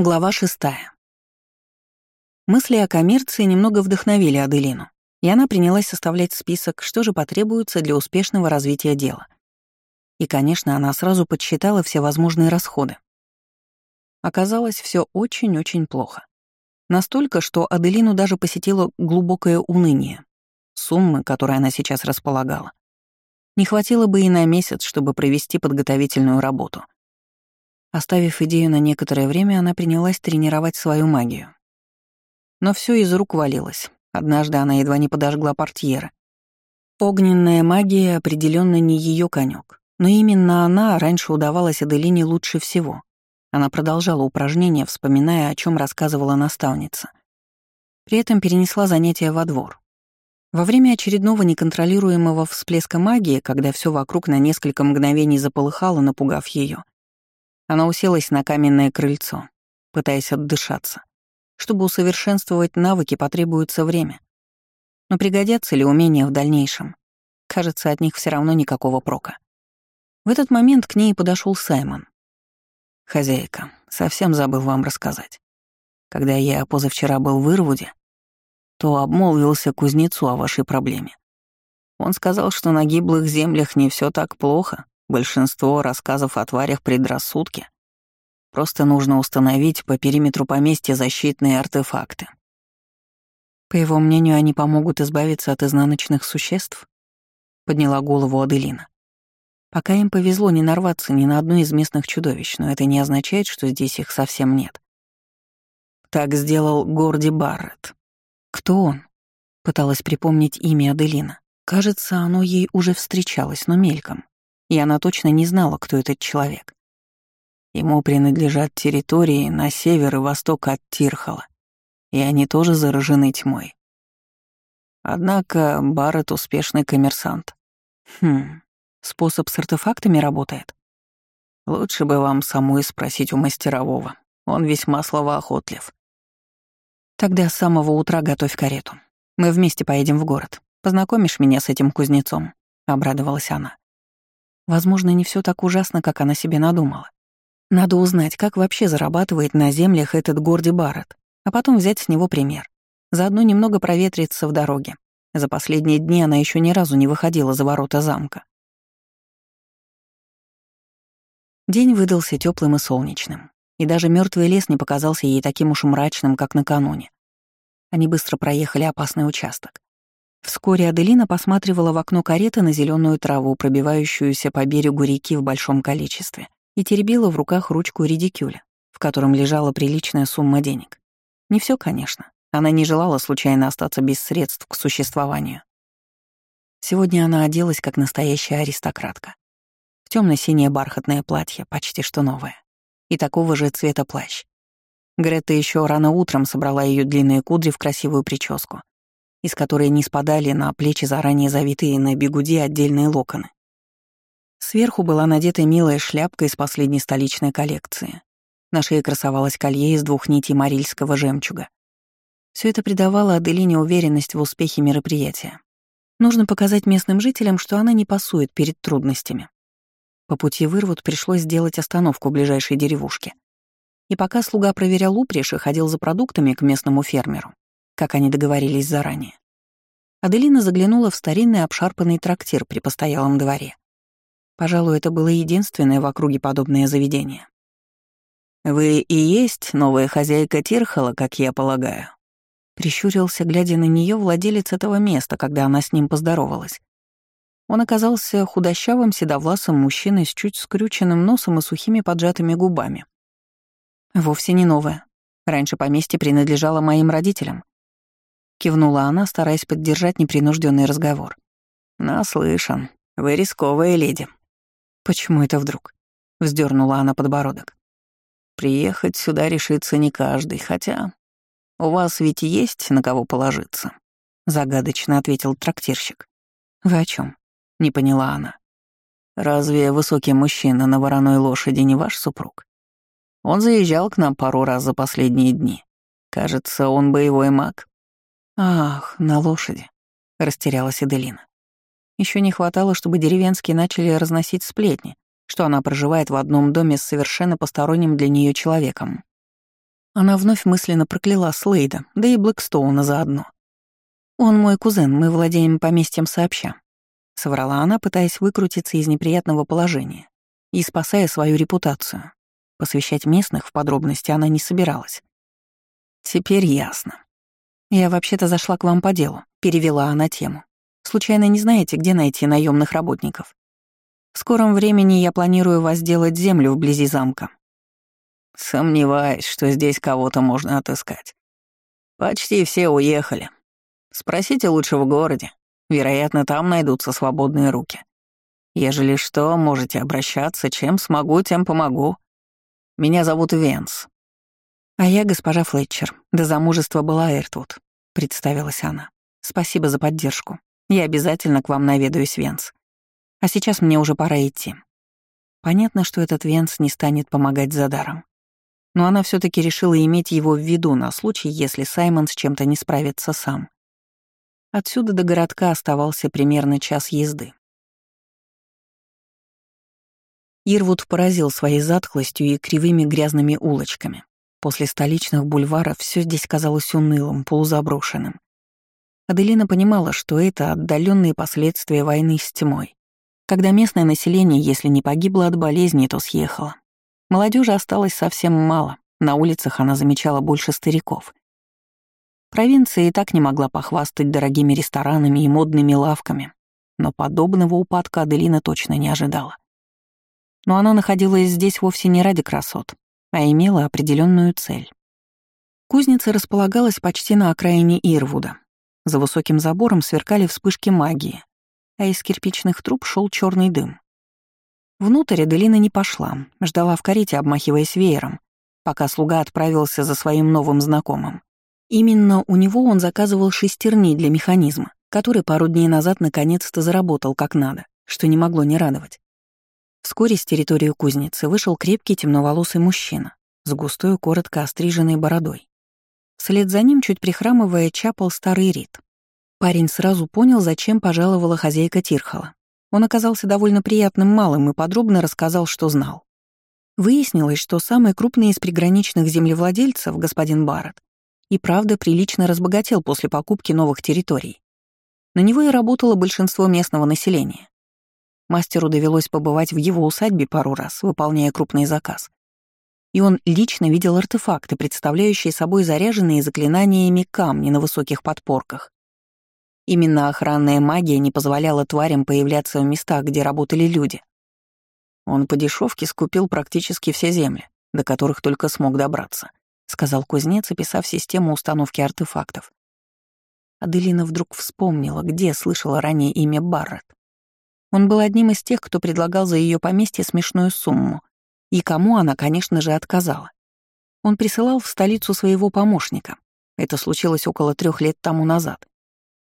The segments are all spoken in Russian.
Глава шестая. Мысли о коммерции немного вдохновили Аделину, и она принялась составлять список, что же потребуется для успешного развития дела. И, конечно, она сразу подсчитала все возможные расходы. Оказалось, все очень-очень плохо. Настолько, что Аделину даже посетило глубокое уныние. Суммы, которые она сейчас располагала, не хватило бы и на месяц, чтобы провести подготовительную работу — Оставив идею на некоторое время, она принялась тренировать свою магию. Но все из рук валилось. Однажды она едва не подожгла портьеры. Огненная магия определенно не ее конек, но именно она раньше удавалась Аделине лучше всего. Она продолжала упражнения, вспоминая, о чем рассказывала наставница. При этом перенесла занятия во двор. Во время очередного неконтролируемого всплеска магии, когда все вокруг на несколько мгновений заполыхало, напугав ее, она уселась на каменное крыльцо, пытаясь отдышаться. Чтобы усовершенствовать навыки, потребуется время. Но пригодятся ли умения в дальнейшем? Кажется, от них все равно никакого прока. В этот момент к ней подошел Саймон. «Хозяйка, совсем забыл вам рассказать. Когда я позавчера был в Ирвуде, то обмолвился кузнецу о вашей проблеме. Он сказал, что на гиблых землях не все так плохо, Большинство рассказов о тварях предрассудки. Просто нужно установить по периметру поместья защитные артефакты. По его мнению, они помогут избавиться от изнаночных существ? Подняла голову Аделина. Пока им повезло не нарваться ни на одно из местных чудовищ, но это не означает, что здесь их совсем нет. Так сделал Горди Барретт. Кто он? Пыталась припомнить имя Аделина. Кажется, оно ей уже встречалось, но мельком и она точно не знала, кто этот человек. Ему принадлежат территории на север и восток от Тирхала, и они тоже заражены тьмой. Однако Барретт — успешный коммерсант. Хм, способ с артефактами работает? Лучше бы вам самой спросить у мастерового. Он весьма словоохотлив. Тогда с самого утра готовь карету. Мы вместе поедем в город. Познакомишь меня с этим кузнецом?» — обрадовалась она. Возможно, не все так ужасно, как она себе надумала. Надо узнать, как вообще зарабатывает на землях этот Горди Барретт, а потом взять с него пример. Заодно немного проветриться в дороге. За последние дни она еще ни разу не выходила за ворота замка. День выдался теплым и солнечным, и даже мертвый лес не показался ей таким уж мрачным, как накануне. Они быстро проехали опасный участок. Вскоре Аделина посматривала в окно кареты на зеленую траву, пробивающуюся по берегу реки в большом количестве, и теребила в руках ручку редикюля, в котором лежала приличная сумма денег. Не все, конечно. Она не желала случайно остаться без средств к существованию. Сегодня она оделась как настоящая аристократка. В темно синее бархатное платье, почти что новое, и такого же цвета плащ. Грета еще рано утром собрала ее длинные кудри в красивую прическу из которой не спадали на плечи заранее завитые на бегуди отдельные локоны. Сверху была надета милая шляпка из последней столичной коллекции. На шее красовалось колье из двух нитей марильского жемчуга. Все это придавало Аделине уверенность в успехе мероприятия. Нужно показать местным жителям, что она не пасует перед трудностями. По пути в Ирвуд пришлось сделать остановку в ближайшей деревушке. И пока слуга проверял упряжь и ходил за продуктами к местному фермеру, как они договорились заранее. Аделина заглянула в старинный обшарпанный трактир при постоялом дворе. Пожалуй, это было единственное в округе подобное заведение. «Вы и есть новая хозяйка Тирхала, как я полагаю?» Прищурился, глядя на нее владелец этого места, когда она с ним поздоровалась. Он оказался худощавым, седовласым мужчиной с чуть скрюченным носом и сухими поджатыми губами. «Вовсе не новая. Раньше поместье принадлежало моим родителям. Кивнула она, стараясь поддержать непринужденный разговор. «Наслышан. Вы рисковая леди». «Почему это вдруг?» — вздернула она подбородок. «Приехать сюда решится не каждый, хотя... У вас ведь есть на кого положиться?» — загадочно ответил трактирщик. «Вы о чем? не поняла она. «Разве высокий мужчина на вороной лошади не ваш супруг? Он заезжал к нам пару раз за последние дни. Кажется, он боевой маг». «Ах, на лошади», — растерялась Эделина. Еще не хватало, чтобы деревенские начали разносить сплетни, что она проживает в одном доме с совершенно посторонним для нее человеком. Она вновь мысленно прокляла Слейда, да и Блэкстоуна заодно. «Он мой кузен, мы владеем поместьем сообща», — соврала она, пытаясь выкрутиться из неприятного положения и спасая свою репутацию. Посвящать местных в подробности она не собиралась. «Теперь ясно. Я вообще-то зашла к вам по делу», — перевела она тему. «Случайно не знаете, где найти наемных работников? В скором времени я планирую возделать землю вблизи замка. Сомневаюсь, что здесь кого-то можно отыскать. Почти все уехали. Спросите лучше в городе. Вероятно, там найдутся свободные руки. Ежели что, можете обращаться, чем смогу, тем помогу. Меня зовут Венс. А я госпожа Флетчер. До замужества была Эртвуд, представилась она. Спасибо за поддержку. Я обязательно к вам наведаюсь, Венс. А сейчас мне уже пора идти. Понятно, что этот Венс не станет помогать за даром но она все таки решила иметь его в виду на случай, если Саймон с чем-то не справится сам. Отсюда до городка оставался примерно час езды. Ирвуд поразил своей затхлостью и кривыми грязными улочками. После столичных бульваров все здесь казалось унылым, полузаброшенным. Аделина понимала, что это отдаленные последствия войны с тьмой, когда местное население, если не погибло от болезни, то съехало. Молодежи осталось совсем мало, на улицах она замечала больше стариков. Провинция и так не могла похвастать дорогими ресторанами и модными лавками, но подобного упадка Аделина точно не ожидала. Но она находилась здесь вовсе не ради красот, а имела определенную цель. Кузница располагалась почти на окраине Ирвуда. За высоким забором сверкали вспышки магии, а из кирпичных труб шел черный дым. Внутрь Аделина не пошла, ждала в карете, обмахиваясь веером, пока слуга отправился за своим новым знакомым. Именно у него он заказывал шестерни для механизма, который пару дней назад наконец-то заработал как надо, что не могло не радовать. Вскоре с территории кузницы вышел крепкий темноволосый мужчина с густой, коротко остриженной бородой. Вслед за ним, чуть прихрамывая, чапал старый Рид. Парень сразу понял, зачем пожаловала хозяйка Тирхала. Он оказался довольно приятным малым и подробно рассказал, что знал. Выяснилось, что самый крупный из приграничных землевладельцев, господин Барретт, и правда прилично разбогател после покупки новых территорий. На него и работало большинство местного населения. Мастеру довелось побывать в его усадьбе пару раз, выполняя крупный заказ. И он лично видел артефакты, представляющие собой заряженные заклинаниями камни на высоких подпорках. Именно охранная магия не позволяла тварям появляться в местах, где работали люди. Он по дешевке скупил практически все земли, до которых только смог добраться, сказал кузнец, описав систему установки артефактов. Аделина вдруг вспомнила, где слышала ранее имя Барретт. Он был одним из тех, кто предлагал за ее поместье смешную сумму, и кому она, конечно же, отказала. Он присылал в столицу своего помощника. Это случилось около трех лет тому назад.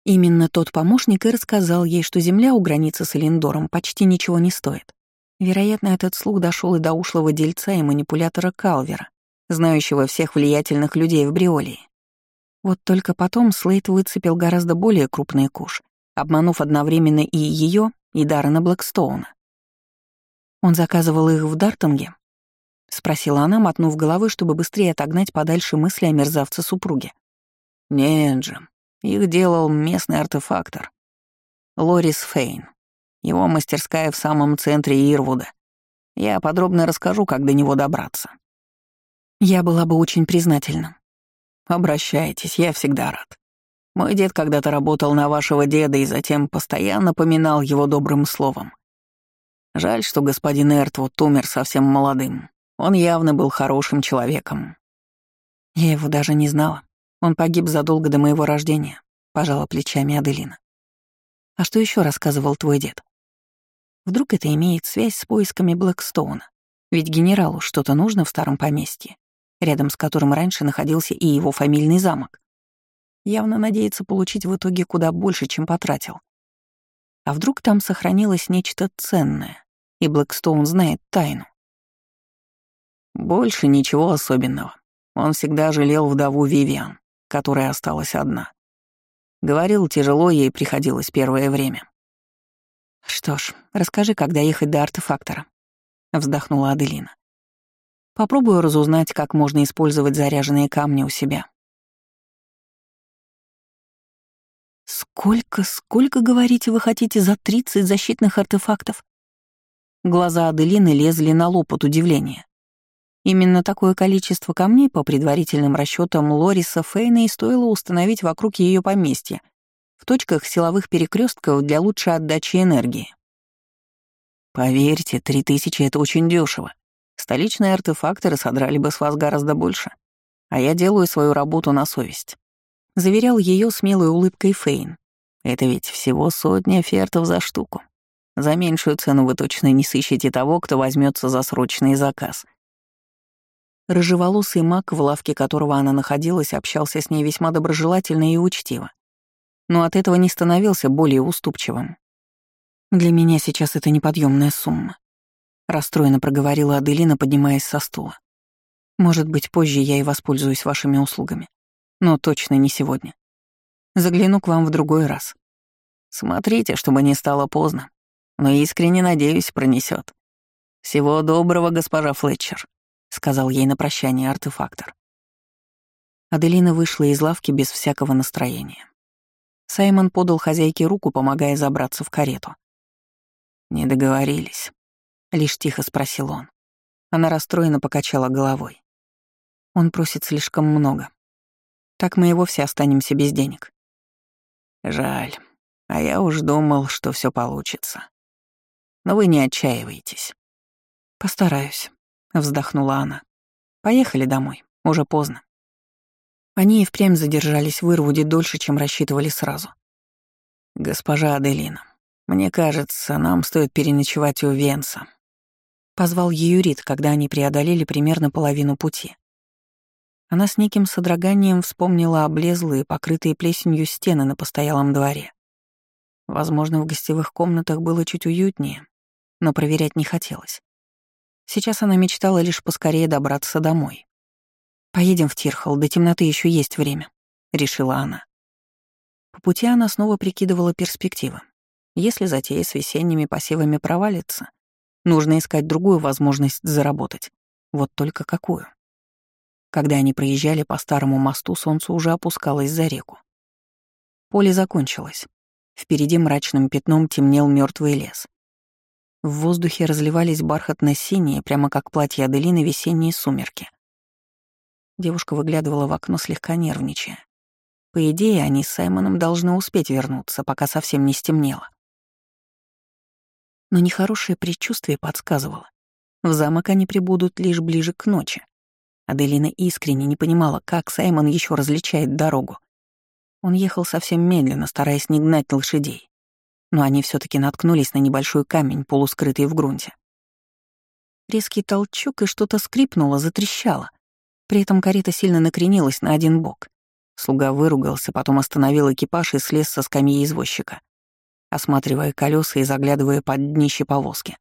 Именно тот помощник и рассказал ей, что земля у границы с Элиндором почти ничего не стоит. Вероятно, этот слух дошел и до ушлого дельца и манипулятора Калвера, знающего всех влиятельных людей в Бриолии. Вот только потом Слейт выцепил гораздо более крупный куш, обманув одновременно и ее, и Даррена Блэкстоуна. «Он заказывал их в Дартонге?» — спросила она, мотнув головой, чтобы быстрее отогнать подальше мысли о мерзавце-супруге. «Нет же, их делал местный артефактор. Лорис Фейн. Его мастерская в самом центре Ирвуда. Я подробно расскажу, как до него добраться. Я была бы очень признательна. Обращайтесь, я всегда рад. Мой дед когда-то работал на вашего деда и затем постоянно поминал его добрым словом. Жаль, что господин Эртвуд умер совсем молодым. Он явно был хорошим человеком. Я его даже не знала. Он погиб задолго до моего рождения, пожала плечами Аделина. А что еще рассказывал твой дед? Вдруг это имеет связь с поисками Блэкстоуна? Ведь генералу что-то нужно в старом поместье, рядом с которым раньше находился и его фамильный замок. Явно надеется получить в итоге куда больше, чем потратил. А вдруг там сохранилось нечто ценное, и Блэкстоун знает тайну? Больше ничего особенного. Он всегда жалел вдову Вивиан которая осталась одна. Говорил, тяжело ей приходилось первое время. «Что ж, расскажи, когда ехать до артефактора», — вздохнула Аделина. Попробую разузнать, как можно использовать заряженные камни у себя. «Сколько, сколько, говорите, вы хотите за 30 защитных артефактов?» Глаза Аделины лезли на лоб от удивления. Именно такое количество камней, по предварительным расчетам Лориса Фейна, и стоило установить вокруг ее поместья, в точках силовых перекрестков для лучшей отдачи энергии. Поверьте, три тысячи — это очень дешево. Столичные артефакторы содрали бы с вас гораздо больше. А я делаю свою работу на совесть. Заверял ее смелой улыбкой Фейн. Это ведь всего сотни фертов за штуку. За меньшую цену вы точно не сыщете того, кто возьмется за срочный заказ — Рыжеволосый маг, в лавке которого она находилась, общался с ней весьма доброжелательно и учтиво. Но от этого не становился более уступчивым. «Для меня сейчас это неподъемная сумма», — расстроенно проговорила Аделина, поднимаясь со стула. «Может быть, позже я и воспользуюсь вашими услугами. Но точно не сегодня. Загляну к вам в другой раз. Смотрите, чтобы не стало поздно. Но искренне надеюсь, пронесет. Всего доброго, госпожа Флетчер». — сказал ей на прощание артефактор. Аделина вышла из лавки без всякого настроения. Саймон подал хозяйке руку, помогая забраться в карету. «Не договорились», — лишь тихо спросил он. Она расстроенно покачала головой. Он просит слишком много. Так мы и вовсе останемся без денег. Жаль. А я уж думал, что все получится. Но вы не отчаивайтесь. Постараюсь. — вздохнула она. «Поехали домой. Уже поздно». Они и впрямь задержались в Ирвуде дольше, чем рассчитывали сразу. «Госпожа Аделина, мне кажется, нам стоит переночевать у Венса», — позвал ее когда они преодолели примерно половину пути. Она с неким содроганием вспомнила облезлые, покрытые плесенью стены на постоялом дворе. Возможно, в гостевых комнатах было чуть уютнее, но проверять не хотелось. Сейчас она мечтала лишь поскорее добраться домой. «Поедем в Тирхал, до темноты еще есть время», — решила она. По пути она снова прикидывала перспективы. Если затея с весенними посевами провалится, нужно искать другую возможность заработать. Вот только какую? Когда они проезжали по старому мосту, солнце уже опускалось за реку. Поле закончилось. Впереди мрачным пятном темнел мертвый лес. В воздухе разливались бархатно-синие, прямо как платье Аделины, весенние сумерки. Девушка выглядывала в окно, слегка нервничая. По идее, они с Саймоном должны успеть вернуться, пока совсем не стемнело. Но нехорошее предчувствие подсказывало. В замок они прибудут лишь ближе к ночи. Аделина искренне не понимала, как Саймон еще различает дорогу. Он ехал совсем медленно, стараясь не гнать лошадей но они все таки наткнулись на небольшой камень, полускрытый в грунте. Резкий толчок, и что-то скрипнуло, затрещало. При этом карета сильно накренилась на один бок. Слуга выругался, потом остановил экипаж и слез со скамьи извозчика, осматривая колеса и заглядывая под днище повозки.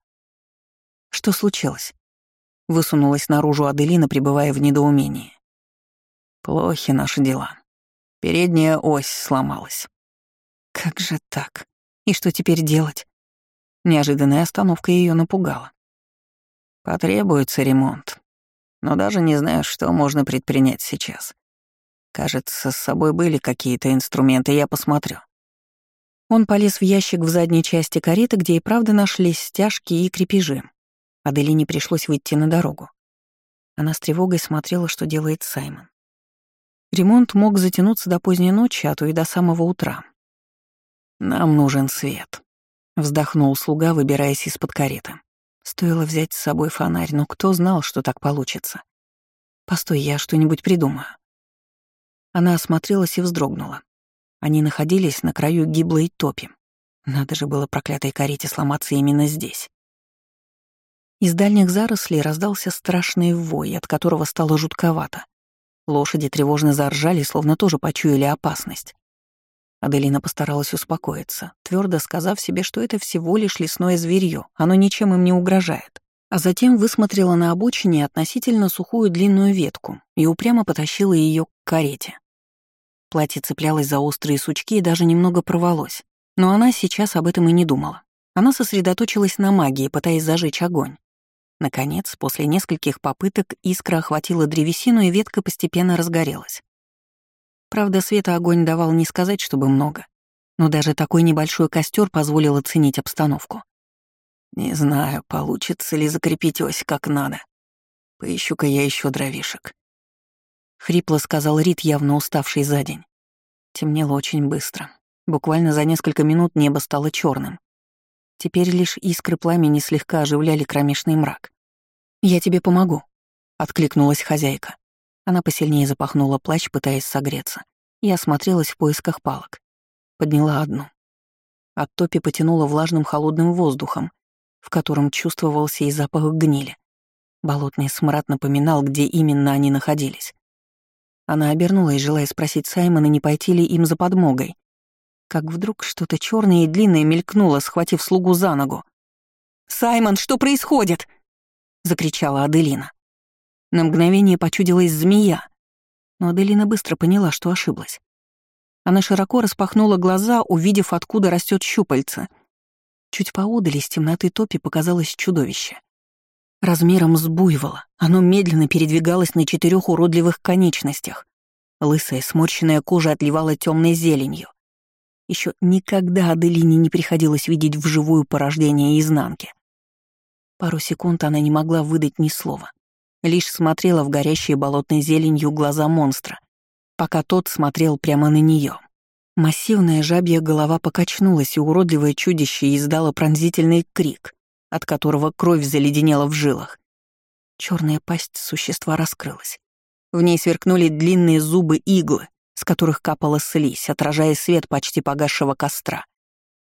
Что случилось? Высунулась наружу Аделина, пребывая в недоумении. Плохи наши дела. Передняя ось сломалась. Как же так? И что теперь делать? Неожиданная остановка ее напугала. Потребуется ремонт. Но даже не знаю, что можно предпринять сейчас. Кажется, с собой были какие-то инструменты, я посмотрю. Он полез в ящик в задней части кареты, где и правда нашлись стяжки и крепежи. Аделине пришлось выйти на дорогу. Она с тревогой смотрела, что делает Саймон. Ремонт мог затянуться до поздней ночи, а то и до самого утра. «Нам нужен свет», — вздохнул слуга, выбираясь из-под кареты. Стоило взять с собой фонарь, но кто знал, что так получится. «Постой, я что-нибудь придумаю». Она осмотрелась и вздрогнула. Они находились на краю гиблой топи. Надо же было проклятой карете сломаться именно здесь. Из дальних зарослей раздался страшный вой, от которого стало жутковато. Лошади тревожно заржали, словно тоже почуяли опасность. Аделина постаралась успокоиться, твердо сказав себе, что это всего лишь лесное зверье, оно ничем им не угрожает. А затем высмотрела на обочине относительно сухую длинную ветку и упрямо потащила ее к карете. Платье цеплялось за острые сучки и даже немного порвалось. Но она сейчас об этом и не думала. Она сосредоточилась на магии, пытаясь зажечь огонь. Наконец, после нескольких попыток искра охватила древесину, и ветка постепенно разгорелась. Правда, света огонь давал не сказать, чтобы много, но даже такой небольшой костер позволил оценить обстановку. Не знаю, получится ли закрепить ось как надо. Поищу-ка я еще дровишек. Хрипло сказал Рит, явно уставший за день. Темнело очень быстро. Буквально за несколько минут небо стало черным. Теперь лишь искры пламени слегка оживляли кромешный мрак. «Я тебе помогу», — откликнулась хозяйка. Она посильнее запахнула плащ, пытаясь согреться, и осмотрелась в поисках палок. Подняла одну. От топи потянула влажным холодным воздухом, в котором чувствовался и запах гнили. Болотный смрад напоминал, где именно они находились. Она обернулась, желая спросить Саймона, не пойти ли им за подмогой. Как вдруг что-то черное и длинное мелькнуло, схватив слугу за ногу. «Саймон, что происходит?» — закричала Аделина. На мгновение почудилась змея, но Аделина быстро поняла, что ошиблась. Она широко распахнула глаза, увидев, откуда растет щупальце. Чуть поодаль из темноты топи показалось чудовище. Размером с буйвола, оно медленно передвигалось на четырех уродливых конечностях. Лысая, сморщенная кожа отливала темной зеленью. Еще никогда Аделине не приходилось видеть вживую порождение изнанки. Пару секунд она не могла выдать ни слова. Лишь смотрела в горящие болотной зеленью глаза монстра, пока тот смотрел прямо на нее. Массивная жабья голова покачнулась, и уродливое чудище издало пронзительный крик, от которого кровь заледенела в жилах. Черная пасть существа раскрылась. В ней сверкнули длинные зубы иглы, с которых капала слизь, отражая свет почти погасшего костра.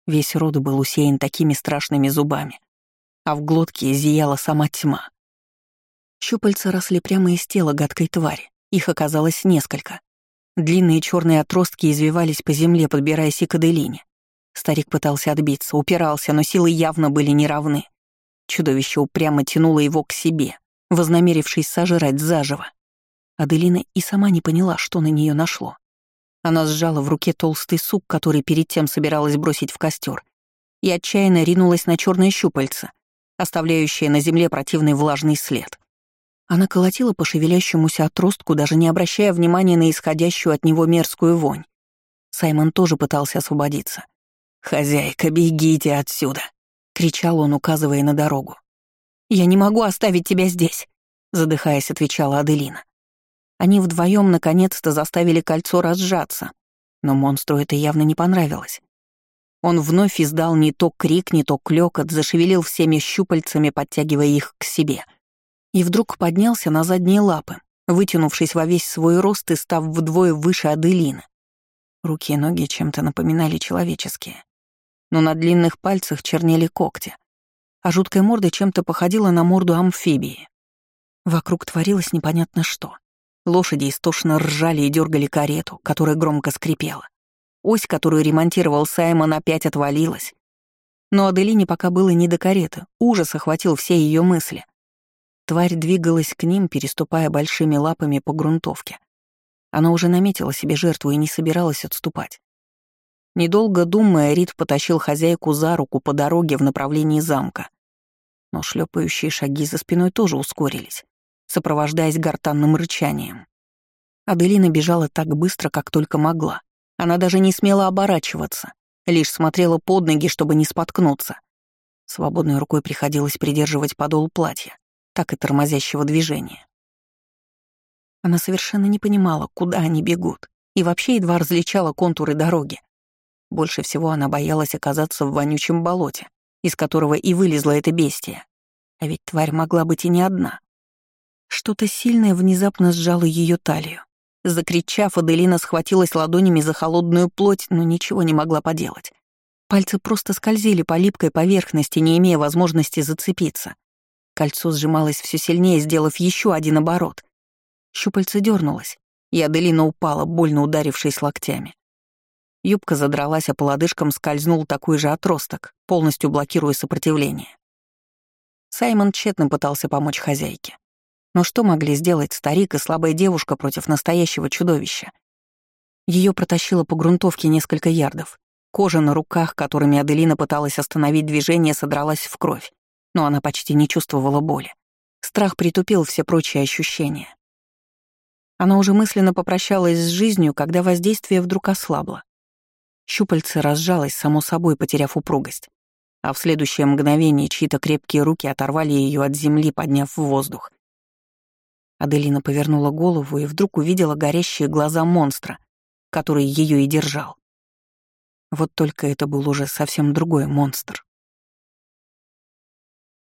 Весь рот был усеян такими страшными зубами, а в глотке зияла сама тьма. Щупальца росли прямо из тела гадкой твари, их оказалось несколько. Длинные черные отростки извивались по земле, подбираясь и к Аделине. Старик пытался отбиться, упирался, но силы явно были неравны. Чудовище упрямо тянуло его к себе, вознамерившись сожрать заживо. Аделина и сама не поняла, что на нее нашло. Она сжала в руке толстый сук, который перед тем собиралась бросить в костер, и отчаянно ринулась на черное щупальце, оставляющее на земле противный влажный след. Она колотила по шевелящемуся отростку, даже не обращая внимания на исходящую от него мерзкую вонь. Саймон тоже пытался освободиться. «Хозяйка, бегите отсюда!» — кричал он, указывая на дорогу. «Я не могу оставить тебя здесь», — задыхаясь, отвечала Аделина. Они вдвоем наконец-то заставили кольцо разжаться, но монстру это явно не понравилось. Он вновь издал не то крик, не то клёкот, зашевелил всеми щупальцами, подтягивая их к себе. И вдруг поднялся на задние лапы, вытянувшись во весь свой рост и став вдвое выше Аделины. Руки и ноги чем-то напоминали человеческие. Но на длинных пальцах чернели когти, а жуткая морда чем-то походила на морду амфибии. Вокруг творилось непонятно что. Лошади истошно ржали и дергали карету, которая громко скрипела. Ось, которую ремонтировал Саймон, опять отвалилась. Но Аделине пока было не до кареты, ужас охватил все ее мысли. Тварь двигалась к ним, переступая большими лапами по грунтовке. Она уже наметила себе жертву и не собиралась отступать. Недолго думая, Рид потащил хозяйку за руку по дороге в направлении замка. Но шлепающие шаги за спиной тоже ускорились сопровождаясь гортанным рычанием. Аделина бежала так быстро, как только могла. Она даже не смела оборачиваться, лишь смотрела под ноги, чтобы не споткнуться. Свободной рукой приходилось придерживать подол платья, так и тормозящего движения. Она совершенно не понимала, куда они бегут, и вообще едва различала контуры дороги. Больше всего она боялась оказаться в вонючем болоте, из которого и вылезла эта бестия. А ведь тварь могла быть и не одна. Что-то сильное внезапно сжало ее талию. Закричав, Аделина схватилась ладонями за холодную плоть, но ничего не могла поделать. Пальцы просто скользили по липкой поверхности, не имея возможности зацепиться. Кольцо сжималось все сильнее, сделав еще один оборот. Щупальце дернулось, и Аделина упала, больно ударившись локтями. Юбка задралась, а по лодыжкам скользнул такой же отросток, полностью блокируя сопротивление. Саймон тщетно пытался помочь хозяйке. Но что могли сделать старик и слабая девушка против настоящего чудовища? Ее протащило по грунтовке несколько ярдов. Кожа на руках, которыми Аделина пыталась остановить движение, содралась в кровь. но она почти не чувствовала боли. Страх притупил все прочие ощущения. Она уже мысленно попрощалась с жизнью, когда воздействие вдруг ослабло. Щупальце разжалось, само собой потеряв упругость. А в следующее мгновение чьи-то крепкие руки оторвали ее от земли, подняв в воздух. Аделина повернула голову и вдруг увидела горящие глаза монстра, который ее и держал. Вот только это был уже совсем другой монстр.